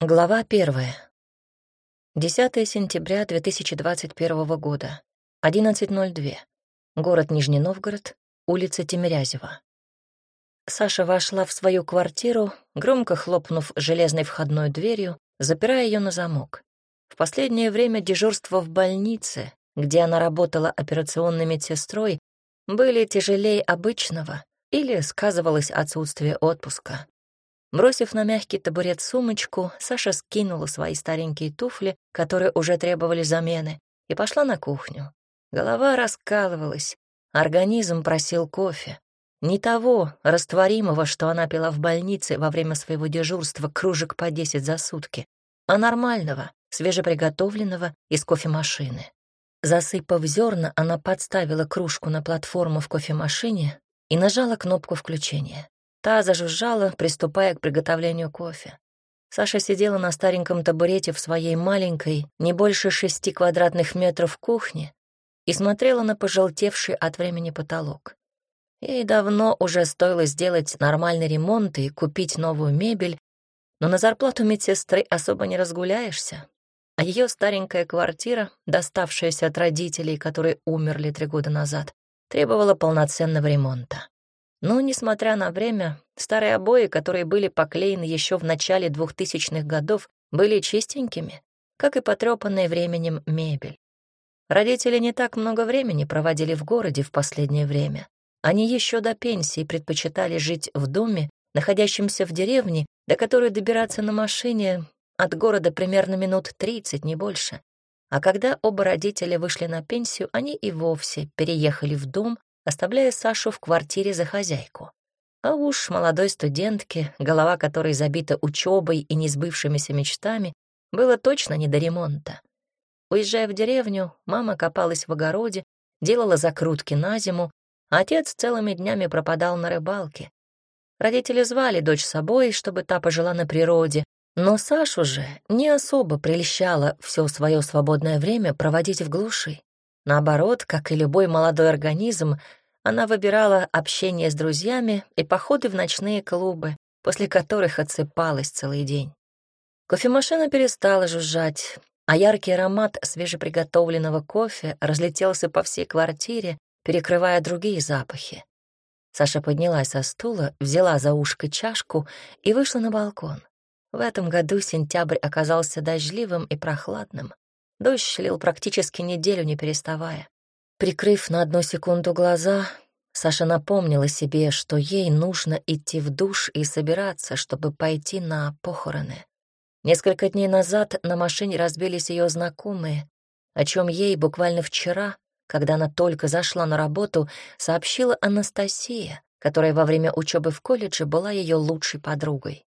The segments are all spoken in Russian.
Глава первая. 10 сентября 2021 года. 11.02. Город Нижний Новгород, улица Тимирязева. Саша вошла в свою квартиру, громко хлопнув железной входной дверью, запирая ее на замок. В последнее время дежурства в больнице, где она работала операционной медсестрой, были тяжелее обычного или сказывалось отсутствие отпуска. Бросив на мягкий табурет сумочку, Саша скинула свои старенькие туфли, которые уже требовали замены, и пошла на кухню. Голова раскалывалась, организм просил кофе. Не того, растворимого, что она пила в больнице во время своего дежурства кружек по десять за сутки, а нормального, свежеприготовленного из кофемашины. Засыпав зерна, она подставила кружку на платформу в кофемашине и нажала кнопку включения. Та зажужжала, приступая к приготовлению кофе. Саша сидела на стареньком табурете в своей маленькой, не больше шести квадратных метров кухне и смотрела на пожелтевший от времени потолок. Ей давно уже стоило сделать нормальный ремонт и купить новую мебель, но на зарплату медсестры особо не разгуляешься. А ее старенькая квартира, доставшаяся от родителей, которые умерли три года назад, требовала полноценного ремонта. Но, несмотря на время, старые обои, которые были поклеены еще в начале двухтысячных годов, были чистенькими, как и потрепанная временем мебель. Родители не так много времени проводили в городе в последнее время. Они еще до пенсии предпочитали жить в доме, находящемся в деревне, до которой добираться на машине от города примерно минут 30, не больше. А когда оба родителя вышли на пенсию, они и вовсе переехали в дом, оставляя Сашу в квартире за хозяйку. А уж молодой студентке, голова которой забита учебой и несбывшимися мечтами, было точно не до ремонта. Уезжая в деревню, мама копалась в огороде, делала закрутки на зиму, а отец целыми днями пропадал на рыбалке. Родители звали дочь с собой, чтобы та пожила на природе, но Сашу же не особо прельщало все свое свободное время проводить в глуши. Наоборот, как и любой молодой организм, она выбирала общение с друзьями и походы в ночные клубы, после которых отсыпалась целый день. Кофемашина перестала жужжать, а яркий аромат свежеприготовленного кофе разлетелся по всей квартире, перекрывая другие запахи. Саша поднялась со стула, взяла за ушко чашку и вышла на балкон. В этом году сентябрь оказался дождливым и прохладным. Дождь лил практически неделю, не переставая. Прикрыв на одну секунду глаза, Саша напомнила себе, что ей нужно идти в душ и собираться, чтобы пойти на похороны. Несколько дней назад на машине разбились ее знакомые, о чем ей буквально вчера, когда она только зашла на работу, сообщила Анастасия, которая во время учебы в колледже была ее лучшей подругой.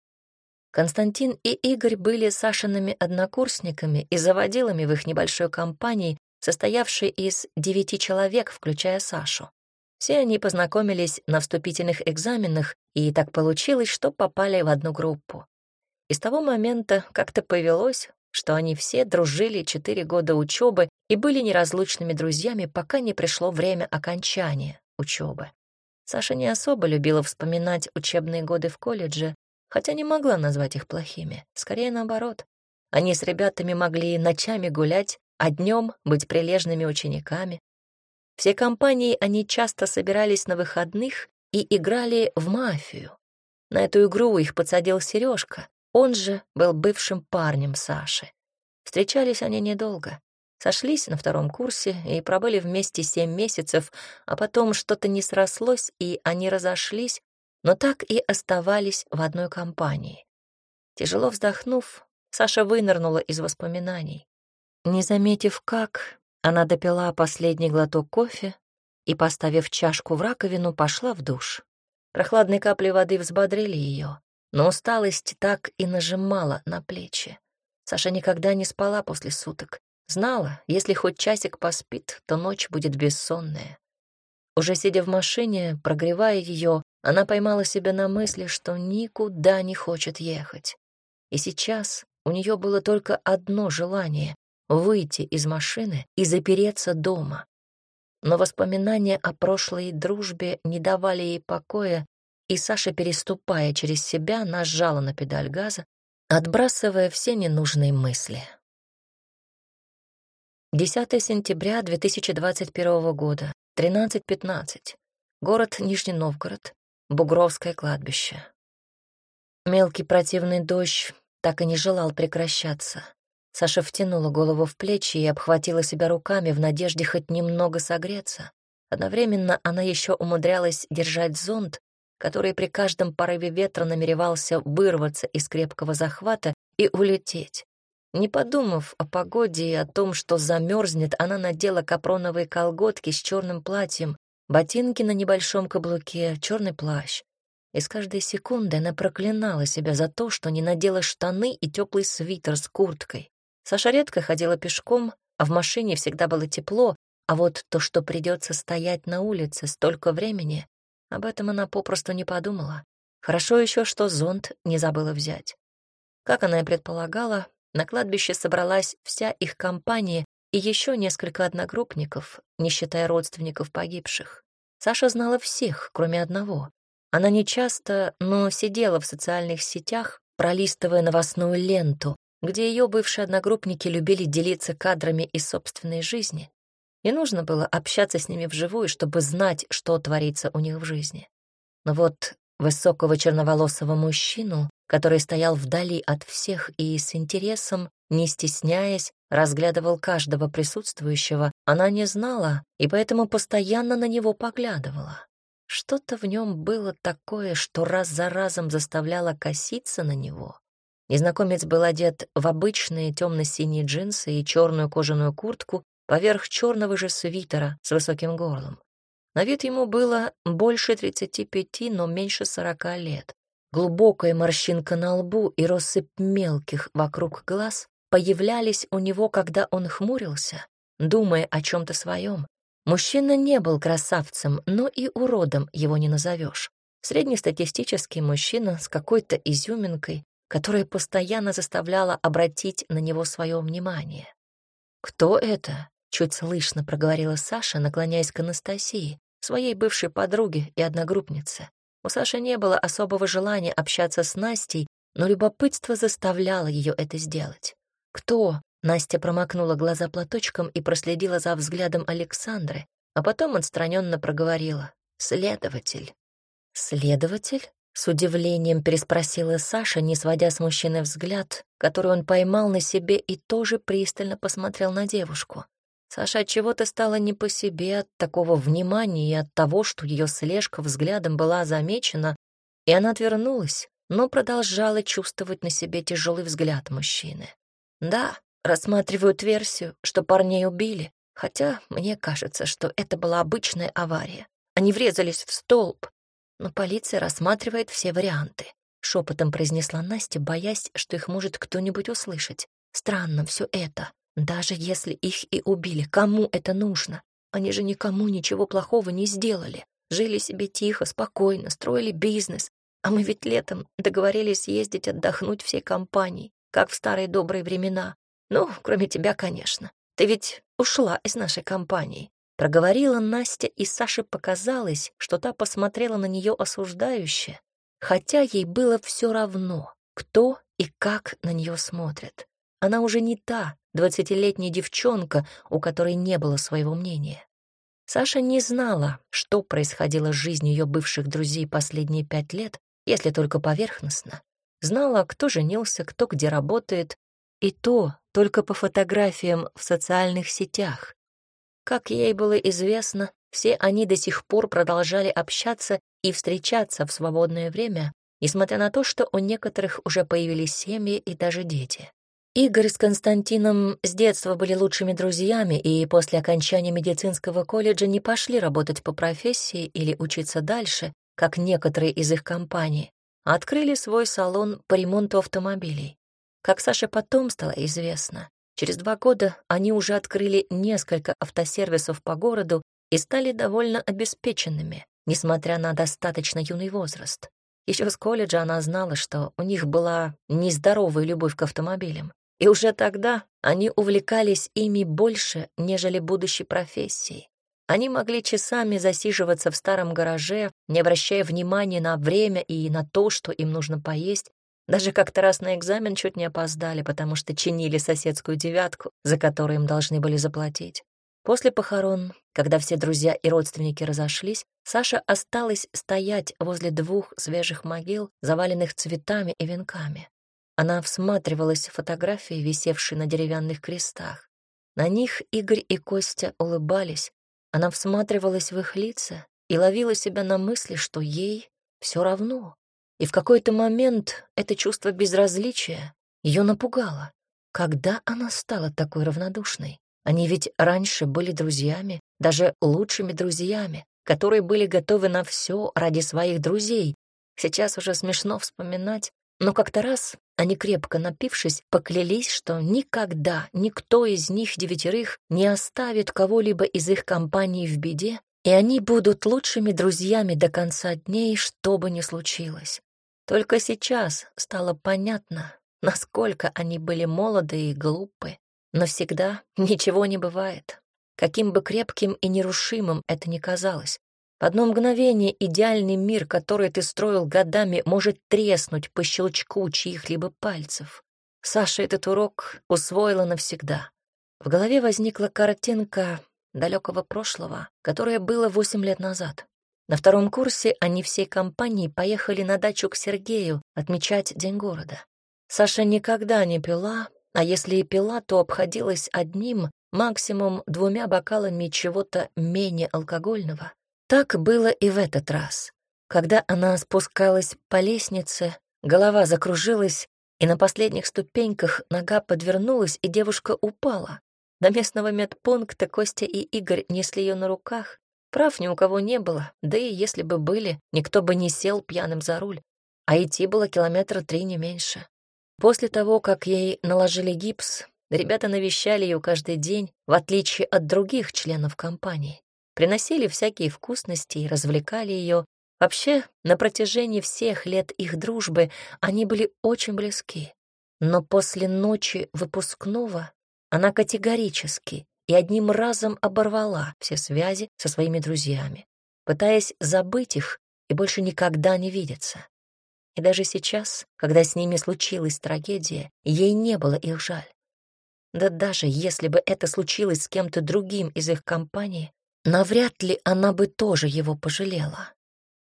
Константин и Игорь были Сашиными однокурсниками и заводилами в их небольшой компании, состоявшей из девяти человек, включая Сашу. Все они познакомились на вступительных экзаменах, и так получилось, что попали в одну группу. И с того момента как-то повелось, что они все дружили четыре года учебы и были неразлучными друзьями, пока не пришло время окончания учебы. Саша не особо любила вспоминать учебные годы в колледже, хотя не могла назвать их плохими, скорее наоборот. Они с ребятами могли ночами гулять, а днем быть прилежными учениками. Все компании они часто собирались на выходных и играли в мафию. На эту игру их подсадил Сережка, он же был бывшим парнем Саши. Встречались они недолго. Сошлись на втором курсе и пробыли вместе семь месяцев, а потом что-то не срослось, и они разошлись, но так и оставались в одной компании. Тяжело вздохнув, Саша вынырнула из воспоминаний. Не заметив как, она допила последний глоток кофе и, поставив чашку в раковину, пошла в душ. Прохладные капли воды взбодрили ее, но усталость так и нажимала на плечи. Саша никогда не спала после суток. Знала, если хоть часик поспит, то ночь будет бессонная. Уже сидя в машине, прогревая ее, она поймала себя на мысли, что никуда не хочет ехать. И сейчас у нее было только одно желание — выйти из машины и запереться дома. Но воспоминания о прошлой дружбе не давали ей покоя, и Саша, переступая через себя, нажала на педаль газа, отбрасывая все ненужные мысли. 10 сентября 2021 года, 13.15. Город Нижний Новгород, Бугровское кладбище. Мелкий противный дождь так и не желал прекращаться. Саша втянула голову в плечи и обхватила себя руками в надежде хоть немного согреться. Одновременно она еще умудрялась держать зонт, который при каждом порыве ветра намеревался вырваться из крепкого захвата и улететь. Не подумав о погоде и о том, что замерзнет, она надела капроновые колготки с черным платьем, ботинки на небольшом каблуке, черный плащ. И с каждой секунды она проклинала себя за то, что не надела штаны и теплый свитер с курткой. Саша редко ходила пешком, а в машине всегда было тепло, а вот то, что придется стоять на улице столько времени, об этом она попросту не подумала. Хорошо еще, что зонт не забыла взять. Как она и предполагала, на кладбище собралась вся их компания и еще несколько одногруппников, не считая родственников погибших. Саша знала всех, кроме одного. Она не часто, но сидела в социальных сетях, пролистывая новостную ленту, где ее бывшие одногруппники любили делиться кадрами из собственной жизни. Не нужно было общаться с ними вживую, чтобы знать, что творится у них в жизни. Но вот высокого черноволосого мужчину, который стоял вдали от всех и с интересом, не стесняясь, разглядывал каждого присутствующего, она не знала и поэтому постоянно на него поглядывала. Что-то в нем было такое, что раз за разом заставляло коситься на него. Незнакомец был одет в обычные темно-синие джинсы и черную кожаную куртку поверх черного же свитера с высоким горлом. На вид ему было больше 35, но меньше 40 лет. Глубокая морщинка на лбу и россыпь мелких вокруг глаз появлялись у него, когда он хмурился, думая о чем-то своем. Мужчина не был красавцем, но и уродом его не назовешь. Среднестатистический мужчина с какой-то изюминкой, которая постоянно заставляла обратить на него свое внимание. «Кто это?» — чуть слышно проговорила Саша, наклоняясь к Анастасии, своей бывшей подруге и одногруппнице. У Саши не было особого желания общаться с Настей, но любопытство заставляло ее это сделать. «Кто?» — Настя промокнула глаза платочком и проследила за взглядом Александры, а потом отстраненно проговорила. «Следователь». «Следователь?» — с удивлением переспросила Саша, не сводя с мужчины взгляд, который он поймал на себе и тоже пристально посмотрел на девушку. Саша от чего-то стала не по себе от такого внимания и от того, что ее слежка взглядом была замечена, и она отвернулась, но продолжала чувствовать на себе тяжелый взгляд мужчины. Да, рассматривают версию, что парней убили, хотя мне кажется, что это была обычная авария. Они врезались в столб, но полиция рассматривает все варианты. Шепотом произнесла Настя, боясь, что их может кто-нибудь услышать. Странно все это. Даже если их и убили, кому это нужно? Они же никому ничего плохого не сделали. Жили себе тихо, спокойно, строили бизнес. А мы ведь летом договорились ездить отдохнуть всей компанией, как в старые добрые времена. Ну, кроме тебя, конечно. Ты ведь ушла из нашей компании. Проговорила Настя, и Саше показалось, что та посмотрела на нее осуждающе, хотя ей было все равно, кто и как на нее смотрит. Она уже не та, двадцатилетняя девчонка, у которой не было своего мнения. Саша не знала, что происходило с жизнью ее бывших друзей последние пять лет, если только поверхностно. Знала, кто женился, кто где работает, и то только по фотографиям в социальных сетях. Как ей было известно, все они до сих пор продолжали общаться и встречаться в свободное время, несмотря на то, что у некоторых уже появились семьи и даже дети. Игорь с Константином с детства были лучшими друзьями и после окончания медицинского колледжа не пошли работать по профессии или учиться дальше, как некоторые из их компаний, а открыли свой салон по ремонту автомобилей. Как Саше потом стало известно, через два года они уже открыли несколько автосервисов по городу и стали довольно обеспеченными, несмотря на достаточно юный возраст. Еще с колледжа она знала, что у них была нездоровая любовь к автомобилям. И уже тогда они увлекались ими больше, нежели будущей профессией. Они могли часами засиживаться в старом гараже, не обращая внимания на время и на то, что им нужно поесть, Даже как-то раз на экзамен чуть не опоздали, потому что чинили соседскую девятку, за которую им должны были заплатить. После похорон, когда все друзья и родственники разошлись, Саша осталась стоять возле двух свежих могил, заваленных цветами и венками. Она всматривалась в фотографии, висевшие на деревянных крестах. На них Игорь и Костя улыбались. Она всматривалась в их лица и ловила себя на мысли, что ей все равно. И в какой-то момент это чувство безразличия ее напугало. Когда она стала такой равнодушной? Они ведь раньше были друзьями, даже лучшими друзьями, которые были готовы на все ради своих друзей. Сейчас уже смешно вспоминать, но как-то раз они, крепко напившись, поклялись, что никогда никто из них девятерых не оставит кого-либо из их компании в беде, и они будут лучшими друзьями до конца дней, что бы ни случилось. Только сейчас стало понятно, насколько они были молоды и глупы. Но всегда ничего не бывает. Каким бы крепким и нерушимым это ни казалось. В одно мгновение идеальный мир, который ты строил годами, может треснуть по щелчку чьих-либо пальцев. Саша этот урок усвоила навсегда. В голове возникла картинка далекого прошлого, которое было восемь лет назад. На втором курсе они всей компанией поехали на дачу к Сергею отмечать День города. Саша никогда не пила, а если и пила, то обходилась одним, максимум двумя бокалами чего-то менее алкогольного. Так было и в этот раз. Когда она спускалась по лестнице, голова закружилась, и на последних ступеньках нога подвернулась, и девушка упала. До местного медпункта Костя и Игорь несли ее на руках. Прав ни у кого не было, да и если бы были, никто бы не сел пьяным за руль. А идти было километра три не меньше. После того, как ей наложили гипс, ребята навещали ее каждый день, в отличие от других членов компании. Приносили всякие вкусности и развлекали ее. Вообще, на протяжении всех лет их дружбы они были очень близки. Но после ночи выпускного она категорически и одним разом оборвала все связи со своими друзьями, пытаясь забыть их и больше никогда не видеться. И даже сейчас, когда с ними случилась трагедия, ей не было их жаль. Да даже если бы это случилось с кем-то другим из их компании, навряд ли она бы тоже его пожалела.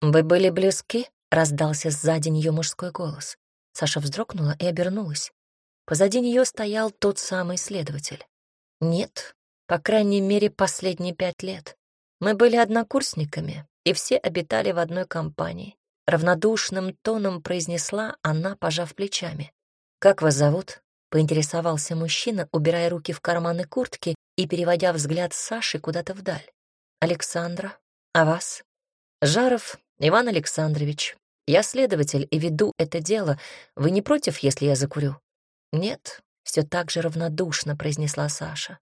«Вы были близки?» — раздался сзади нее мужской голос. Саша вздрогнула и обернулась. Позади нее стоял тот самый следователь. «Нет, по крайней мере, последние пять лет. Мы были однокурсниками, и все обитали в одной компании. Равнодушным тоном произнесла она, пожав плечами. «Как вас зовут?» — поинтересовался мужчина, убирая руки в карманы куртки и переводя взгляд Саши куда-то вдаль. «Александра. А вас?» «Жаров Иван Александрович. Я следователь и веду это дело. Вы не против, если я закурю?» «Нет», — все так же равнодушно произнесла Саша.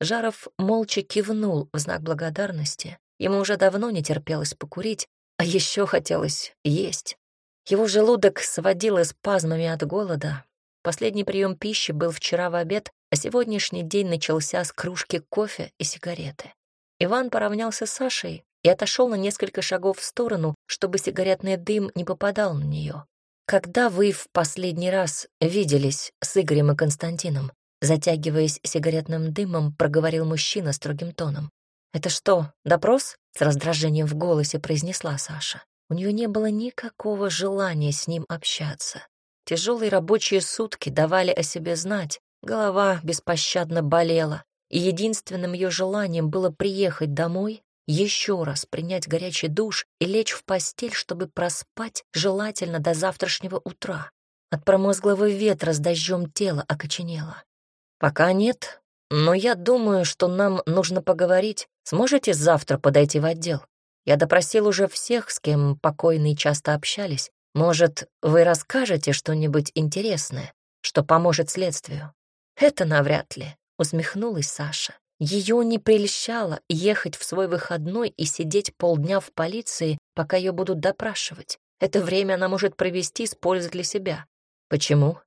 Жаров молча кивнул в знак благодарности. Ему уже давно не терпелось покурить, а еще хотелось есть. Его желудок сводило спазмами от голода. Последний прием пищи был вчера в обед, а сегодняшний день начался с кружки кофе и сигареты. Иван поравнялся с Сашей и отошел на несколько шагов в сторону, чтобы сигаретный дым не попадал на нее. «Когда вы в последний раз виделись с Игорем и Константином?» Затягиваясь сигаретным дымом, проговорил мужчина строгим тоном. «Это что, допрос?» — с раздражением в голосе произнесла Саша. У нее не было никакого желания с ним общаться. Тяжелые рабочие сутки давали о себе знать, голова беспощадно болела, и единственным ее желанием было приехать домой, еще раз принять горячий душ и лечь в постель, чтобы проспать, желательно до завтрашнего утра. От промозглого ветра с дождем тело окоченело. «Пока нет, но я думаю, что нам нужно поговорить. Сможете завтра подойти в отдел? Я допросил уже всех, с кем покойные часто общались. Может, вы расскажете что-нибудь интересное, что поможет следствию?» «Это навряд ли», — усмехнулась Саша. Ее не прельщало ехать в свой выходной и сидеть полдня в полиции, пока ее будут допрашивать. Это время она может провести с пользой для себя. Почему?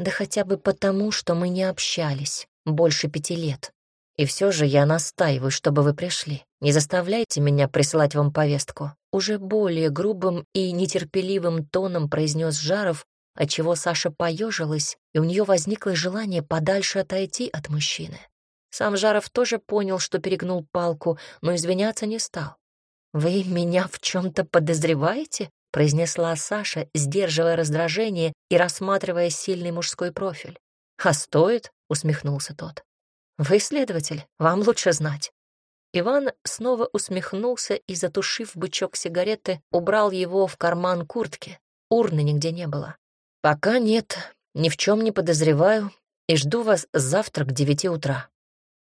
Да хотя бы потому, что мы не общались больше пяти лет. И все же я настаиваю, чтобы вы пришли. Не заставляйте меня присылать вам повестку. Уже более грубым и нетерпеливым тоном произнес Жаров, отчего Саша поежилась, и у нее возникло желание подальше отойти от мужчины. Сам Жаров тоже понял, что перегнул палку, но извиняться не стал. «Вы меня в чем-то подозреваете?» — произнесла Саша, сдерживая раздражение и рассматривая сильный мужской профиль. «А стоит?» — усмехнулся тот. «Вы следователь, вам лучше знать». Иван снова усмехнулся и, затушив бычок сигареты, убрал его в карман куртки. Урны нигде не было. «Пока нет, ни в чем не подозреваю, и жду вас завтра к девяти утра».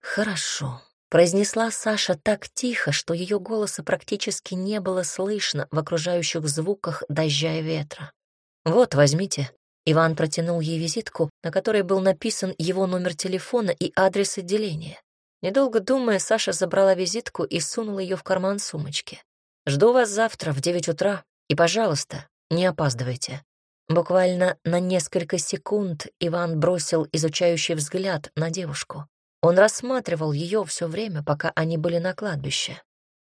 «Хорошо», — произнесла Саша так тихо, что ее голоса практически не было слышно в окружающих звуках дождя и ветра. «Вот, возьмите». Иван протянул ей визитку, на которой был написан его номер телефона и адрес отделения. Недолго думая, Саша забрала визитку и сунула ее в карман сумочки. «Жду вас завтра в девять утра, и, пожалуйста, не опаздывайте». Буквально на несколько секунд Иван бросил изучающий взгляд на девушку. Он рассматривал ее все время, пока они были на кладбище.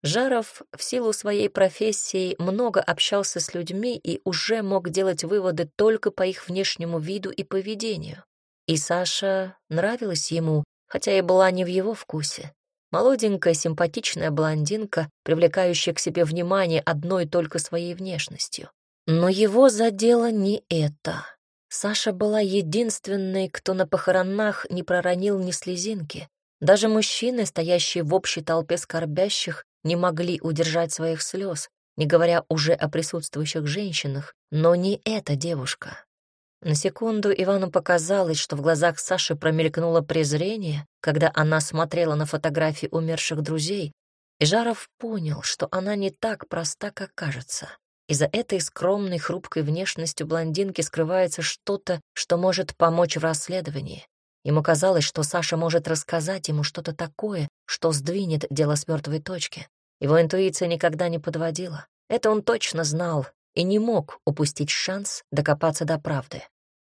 Жаров в силу своей профессии много общался с людьми и уже мог делать выводы только по их внешнему виду и поведению. И Саша нравилась ему, хотя и была не в его вкусе. Молоденькая, симпатичная блондинка, привлекающая к себе внимание одной только своей внешностью. Но его задело не это. Саша была единственной, кто на похоронах не проронил ни слезинки. Даже мужчины, стоящие в общей толпе скорбящих, не могли удержать своих слез, не говоря уже о присутствующих женщинах, но не эта девушка. На секунду Ивану показалось, что в глазах Саши промелькнуло презрение, когда она смотрела на фотографии умерших друзей, и Жаров понял, что она не так проста, как кажется и за этой скромной, хрупкой внешностью блондинки скрывается что-то, что может помочь в расследовании. Ему казалось, что Саша может рассказать ему что-то такое, что сдвинет дело с мертвой точки. Его интуиция никогда не подводила. Это он точно знал и не мог упустить шанс докопаться до правды.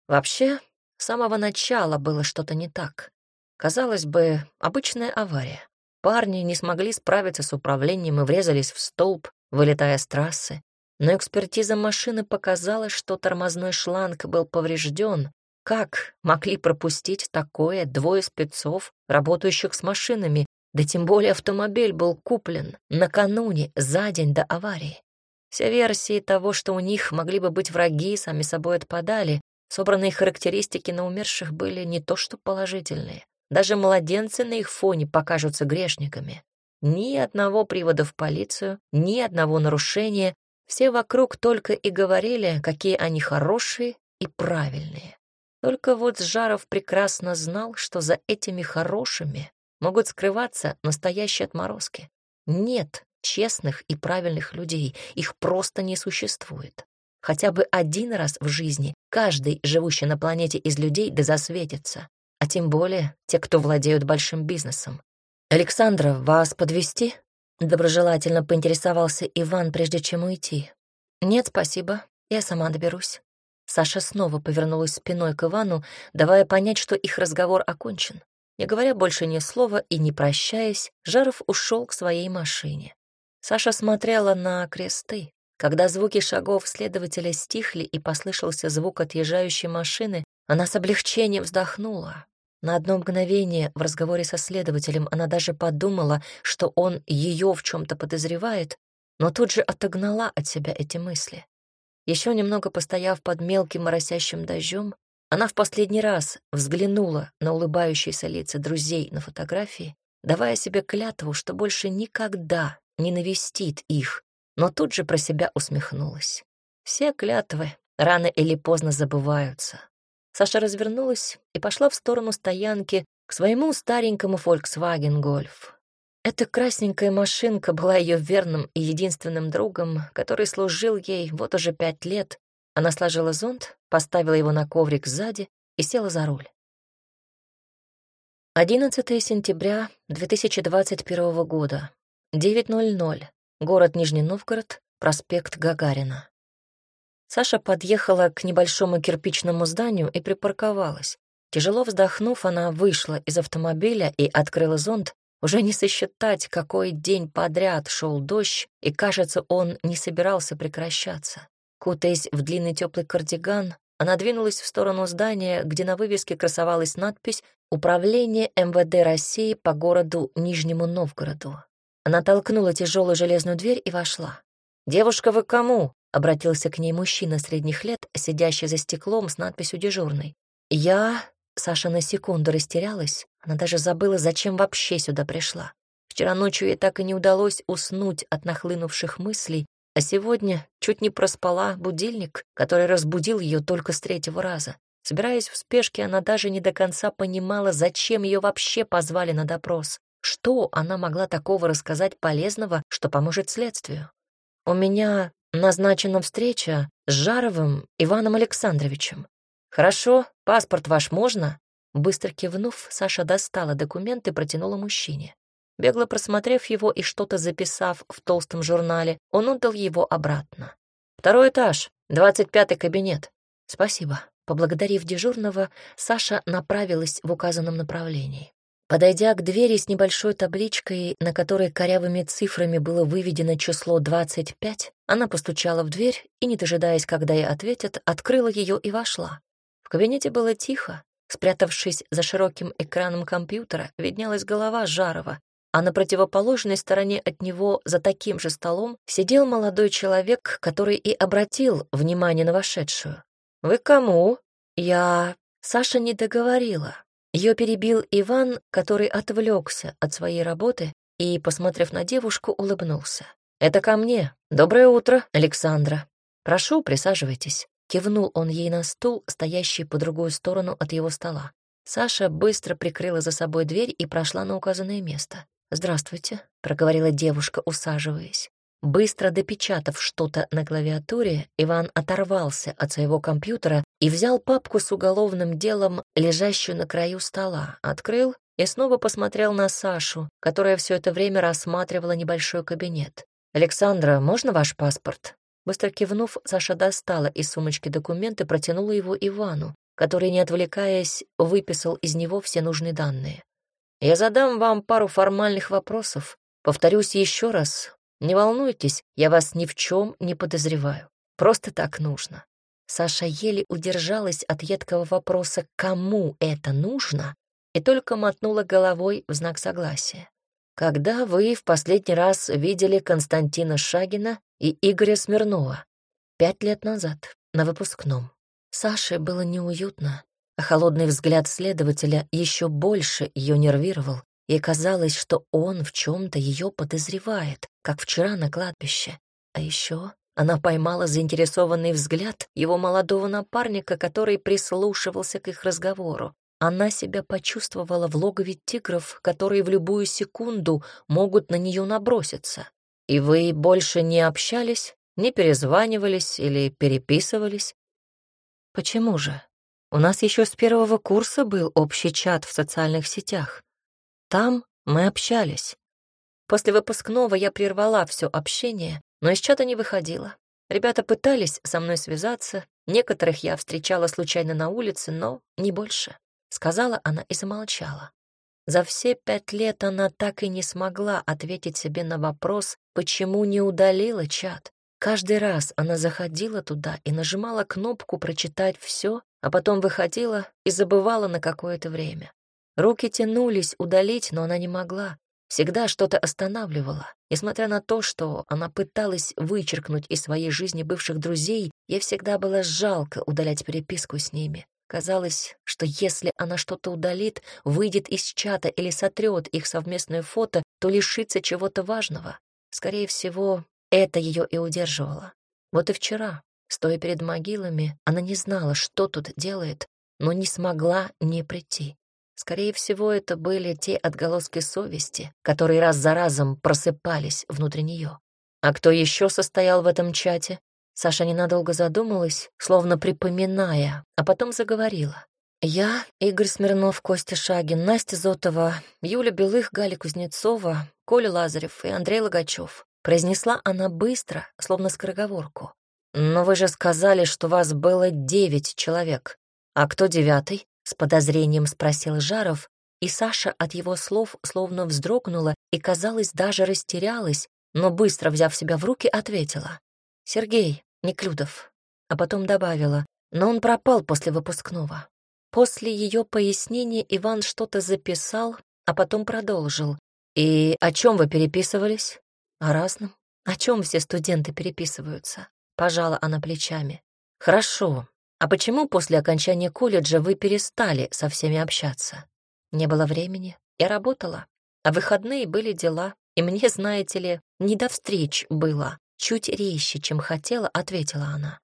Вообще, с самого начала было что-то не так. Казалось бы, обычная авария. Парни не смогли справиться с управлением и врезались в столб, вылетая с трассы но экспертиза машины показала, что тормозной шланг был поврежден. Как могли пропустить такое двое спецов, работающих с машинами, да тем более автомобиль был куплен накануне, за день до аварии? Все версии того, что у них могли бы быть враги, сами собой отпадали. Собранные характеристики на умерших были не то что положительные. Даже младенцы на их фоне покажутся грешниками. Ни одного привода в полицию, ни одного нарушения, все вокруг только и говорили, какие они хорошие и правильные. Только вот Жаров прекрасно знал, что за этими хорошими могут скрываться настоящие отморозки. Нет честных и правильных людей, их просто не существует. Хотя бы один раз в жизни каждый, живущий на планете из людей, да засветится. А тем более те, кто владеют большим бизнесом. «Александра, вас подвести? Доброжелательно поинтересовался Иван, прежде чем уйти. «Нет, спасибо, я сама доберусь». Саша снова повернулась спиной к Ивану, давая понять, что их разговор окончен. Не говоря больше ни слова и не прощаясь, Жаров ушел к своей машине. Саша смотрела на кресты. Когда звуки шагов следователя стихли и послышался звук отъезжающей машины, она с облегчением вздохнула. На одно мгновение в разговоре со следователем она даже подумала, что он ее в чем-то подозревает, но тут же отогнала от себя эти мысли. Еще немного постояв под мелким моросящим дождем, она в последний раз взглянула на улыбающиеся лица друзей на фотографии, давая себе клятву, что больше никогда не навестит их, но тут же про себя усмехнулась. Все клятвы рано или поздно забываются. Саша развернулась и пошла в сторону стоянки к своему старенькому Volkswagen Golf. Эта красненькая машинка была ее верным и единственным другом, который служил ей вот уже пять лет. Она сложила зонт, поставила его на коврик сзади и села за руль. 11 сентября 2021 года, 9.00, город Нижний Новгород, проспект Гагарина. Саша подъехала к небольшому кирпичному зданию и припарковалась. Тяжело вздохнув, она вышла из автомобиля и открыла зонт. Уже не сосчитать, какой день подряд шел дождь, и, кажется, он не собирался прекращаться. Кутаясь в длинный теплый кардиган, она двинулась в сторону здания, где на вывеске красовалась надпись «Управление МВД России по городу Нижнему Новгороду». Она толкнула тяжелую железную дверь и вошла. «Девушка, вы кому?» — обратился к ней мужчина средних лет, сидящий за стеклом с надписью «Дежурный». «Я...» — Саша на секунду растерялась. Она даже забыла, зачем вообще сюда пришла. Вчера ночью ей так и не удалось уснуть от нахлынувших мыслей, а сегодня чуть не проспала будильник, который разбудил ее только с третьего раза. Собираясь в спешке, она даже не до конца понимала, зачем ее вообще позвали на допрос. Что она могла такого рассказать полезного, что поможет следствию? «У меня назначена встреча с Жаровым Иваном Александровичем. Хорошо, паспорт ваш можно?» Быстро кивнув, Саша достала документ и протянула мужчине. Бегло просмотрев его и что-то записав в толстом журнале, он отдал его обратно. «Второй этаж, двадцать пятый кабинет». «Спасибо». Поблагодарив дежурного, Саша направилась в указанном направлении. Подойдя к двери с небольшой табличкой, на которой корявыми цифрами было выведено число 25, она постучала в дверь и, не дожидаясь, когда ей ответят, открыла ее и вошла. В кабинете было тихо. Спрятавшись за широким экраном компьютера, виднелась голова Жарова, а на противоположной стороне от него, за таким же столом, сидел молодой человек, который и обратил внимание на вошедшую. «Вы кому?» «Я...» Саша не договорила. Ее перебил Иван, который отвлекся от своей работы и, посмотрев на девушку, улыбнулся. «Это ко мне. Доброе утро, Александра. Прошу, присаживайтесь». Кивнул он ей на стул, стоящий по другую сторону от его стола. Саша быстро прикрыла за собой дверь и прошла на указанное место. «Здравствуйте», — проговорила девушка, усаживаясь. Быстро допечатав что-то на клавиатуре, Иван оторвался от своего компьютера и взял папку с уголовным делом, лежащую на краю стола, открыл и снова посмотрел на Сашу, которая все это время рассматривала небольшой кабинет. «Александра, можно ваш паспорт?» Быстро кивнув, Саша достала из сумочки документ и протянула его Ивану, который, не отвлекаясь, выписал из него все нужные данные. Я задам вам пару формальных вопросов. Повторюсь еще раз. Не волнуйтесь, я вас ни в чем не подозреваю. Просто так нужно. Саша еле удержалась от едкого вопроса «кому это нужно?» и только мотнула головой в знак согласия. Когда вы в последний раз видели Константина Шагина и Игоря Смирнова? Пять лет назад, на выпускном. Саше было неуютно а холодный взгляд следователя еще больше ее нервировал, и казалось, что он в чем-то ее подозревает, как вчера на кладбище. А еще она поймала заинтересованный взгляд его молодого напарника, который прислушивался к их разговору. Она себя почувствовала в логове тигров, которые в любую секунду могут на нее наброситься. И вы больше не общались, не перезванивались или переписывались? Почему же? У нас еще с первого курса был общий чат в социальных сетях. Там мы общались. После выпускного я прервала все общение, но из чата не выходила. Ребята пытались со мной связаться, некоторых я встречала случайно на улице, но не больше. Сказала она и замолчала. За все пять лет она так и не смогла ответить себе на вопрос, почему не удалила чат. Каждый раз она заходила туда и нажимала кнопку «Прочитать все», а потом выходила и забывала на какое-то время. Руки тянулись удалить, но она не могла. Всегда что-то останавливало. Несмотря на то, что она пыталась вычеркнуть из своей жизни бывших друзей, ей всегда было жалко удалять переписку с ними. Казалось, что если она что-то удалит, выйдет из чата или сотрет их совместное фото, то лишится чего-то важного. Скорее всего, это ее и удерживало. Вот и вчера, Стоя перед могилами, она не знала, что тут делает, но не смогла не прийти. Скорее всего, это были те отголоски совести, которые раз за разом просыпались внутри нее. А кто еще состоял в этом чате? Саша ненадолго задумалась, словно припоминая, а потом заговорила. Я, Игорь Смирнов, Костя Шагин, Настя Зотова, Юля Белых, Галя Кузнецова, Коля Лазарев и Андрей Логачев. Произнесла она быстро, словно скороговорку. «Но вы же сказали, что вас было девять человек. А кто девятый?» — с подозрением спросил Жаров, и Саша от его слов словно вздрогнула и, казалось, даже растерялась, но быстро взяв себя в руки, ответила. «Сергей Неклюдов». А потом добавила, но он пропал после выпускного. После ее пояснения Иван что-то записал, а потом продолжил. «И о чем вы переписывались?» «О разном. О чем все студенты переписываются?» Пожала она плечами. «Хорошо. А почему после окончания колледжа вы перестали со всеми общаться?» «Не было времени. Я работала. А выходные были дела. И мне, знаете ли, не до встреч было. Чуть резче, чем хотела, ответила она.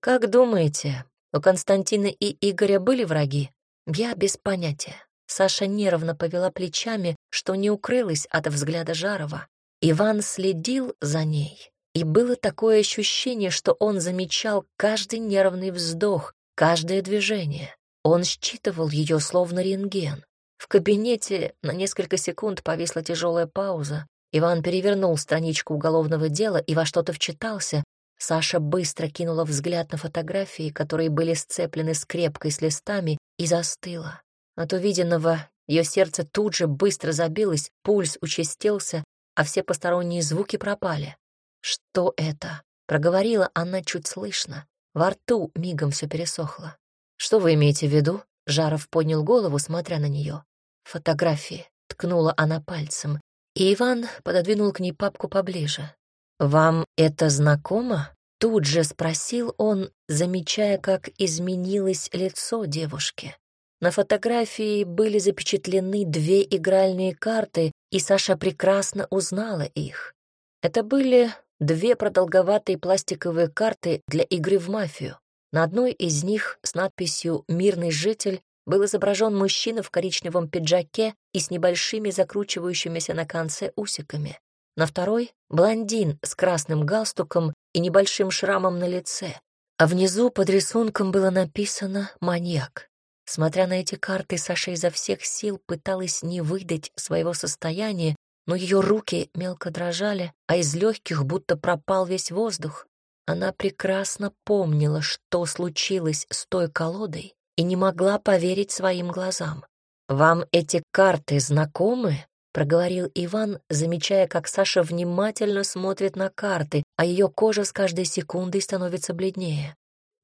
«Как думаете, у Константина и Игоря были враги? Я без понятия. Саша нервно повела плечами, что не укрылась от взгляда Жарова. Иван следил за ней, и было такое ощущение, что он замечал каждый нервный вздох, каждое движение. Он считывал ее словно рентген. В кабинете на несколько секунд повисла тяжелая пауза. Иван перевернул страничку уголовного дела и во что-то вчитался, Саша быстро кинула взгляд на фотографии, которые были сцеплены скрепкой с листами, и застыла. От увиденного ее сердце тут же быстро забилось, пульс участился, а все посторонние звуки пропали. «Что это?» — проговорила она чуть слышно. Во рту мигом все пересохло. «Что вы имеете в виду?» — Жаров поднял голову, смотря на нее. «Фотографии», — ткнула она пальцем, и Иван пододвинул к ней папку поближе. «Вам это знакомо?» Тут же спросил он, замечая, как изменилось лицо девушки. На фотографии были запечатлены две игральные карты, и Саша прекрасно узнала их. Это были две продолговатые пластиковые карты для игры в мафию. На одной из них с надписью «Мирный житель» был изображен мужчина в коричневом пиджаке и с небольшими закручивающимися на конце усиками на второй — блондин с красным галстуком и небольшим шрамом на лице, а внизу под рисунком было написано «Маньяк». Смотря на эти карты, Саша изо всех сил пыталась не выдать своего состояния, но ее руки мелко дрожали, а из легких будто пропал весь воздух. Она прекрасно помнила, что случилось с той колодой, и не могла поверить своим глазам. «Вам эти карты знакомы?» — проговорил Иван, замечая, как Саша внимательно смотрит на карты, а ее кожа с каждой секундой становится бледнее.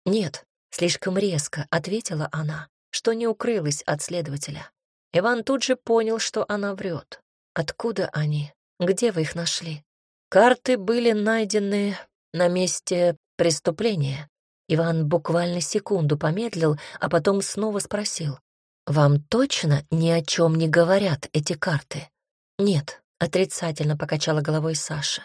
«Нет», — слишком резко ответила она, что не укрылась от следователя. Иван тут же понял, что она врет. «Откуда они? Где вы их нашли?» «Карты были найдены на месте преступления». Иван буквально секунду помедлил, а потом снова спросил. «Вам точно ни о чем не говорят эти карты?» «Нет», — отрицательно покачала головой Саша.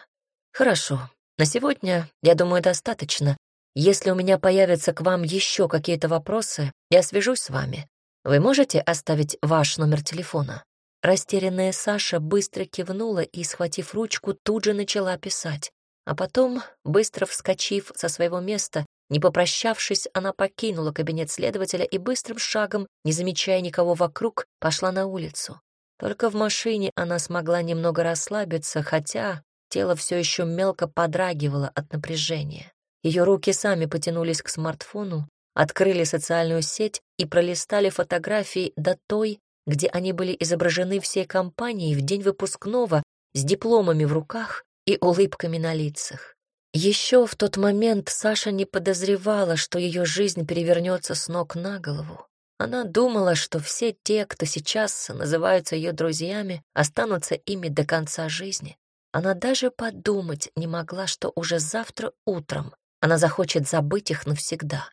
«Хорошо. На сегодня, я думаю, достаточно. Если у меня появятся к вам еще какие-то вопросы, я свяжусь с вами. Вы можете оставить ваш номер телефона?» Растерянная Саша быстро кивнула и, схватив ручку, тут же начала писать. А потом, быстро вскочив со своего места, не попрощавшись, она покинула кабинет следователя и быстрым шагом, не замечая никого вокруг, пошла на улицу. Только в машине она смогла немного расслабиться, хотя тело все еще мелко подрагивало от напряжения. Ее руки сами потянулись к смартфону, открыли социальную сеть и пролистали фотографии до той, где они были изображены всей компанией в день выпускного с дипломами в руках и улыбками на лицах. Еще в тот момент Саша не подозревала, что ее жизнь перевернется с ног на голову. Она думала, что все те, кто сейчас называются ее друзьями, останутся ими до конца жизни. Она даже подумать не могла, что уже завтра утром она захочет забыть их навсегда.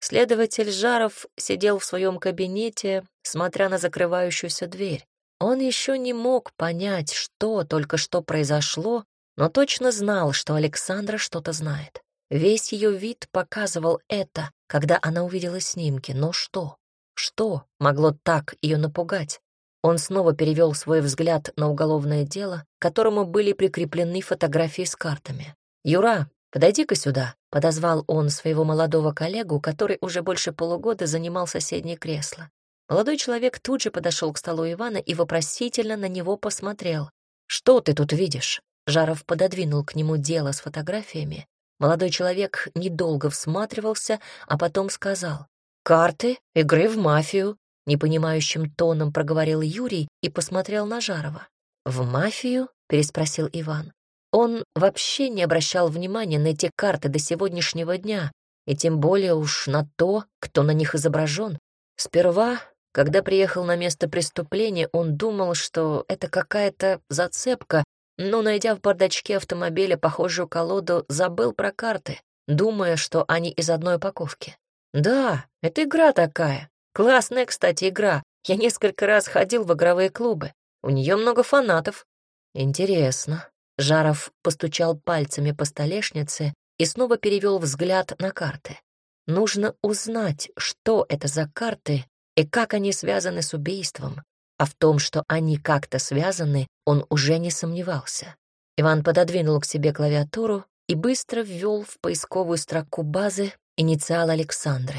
Следователь Жаров сидел в своем кабинете, смотря на закрывающуюся дверь. Он еще не мог понять, что только что произошло, но точно знал, что Александра что-то знает. Весь ее вид показывал это, когда она увидела снимки, но что? Что могло так ее напугать? Он снова перевел свой взгляд на уголовное дело, к которому были прикреплены фотографии с картами. «Юра, подойди-ка сюда», — подозвал он своего молодого коллегу, который уже больше полугода занимал соседнее кресло. Молодой человек тут же подошел к столу Ивана и вопросительно на него посмотрел. «Что ты тут видишь?» Жаров пододвинул к нему дело с фотографиями. Молодой человек недолго всматривался, а потом сказал. «Карты игры в мафию», — непонимающим тоном проговорил Юрий и посмотрел на Жарова. «В мафию?» — переспросил Иван. Он вообще не обращал внимания на эти карты до сегодняшнего дня, и тем более уж на то, кто на них изображен. Сперва, когда приехал на место преступления, он думал, что это какая-то зацепка, но, найдя в бардачке автомобиля похожую колоду, забыл про карты, думая, что они из одной упаковки. «Да, это игра такая. Классная, кстати, игра. Я несколько раз ходил в игровые клубы. У нее много фанатов». «Интересно». Жаров постучал пальцами по столешнице и снова перевел взгляд на карты. Нужно узнать, что это за карты и как они связаны с убийством. А в том, что они как-то связаны, он уже не сомневался. Иван пододвинул к себе клавиатуру и быстро ввел в поисковую строку базы инициал Александры.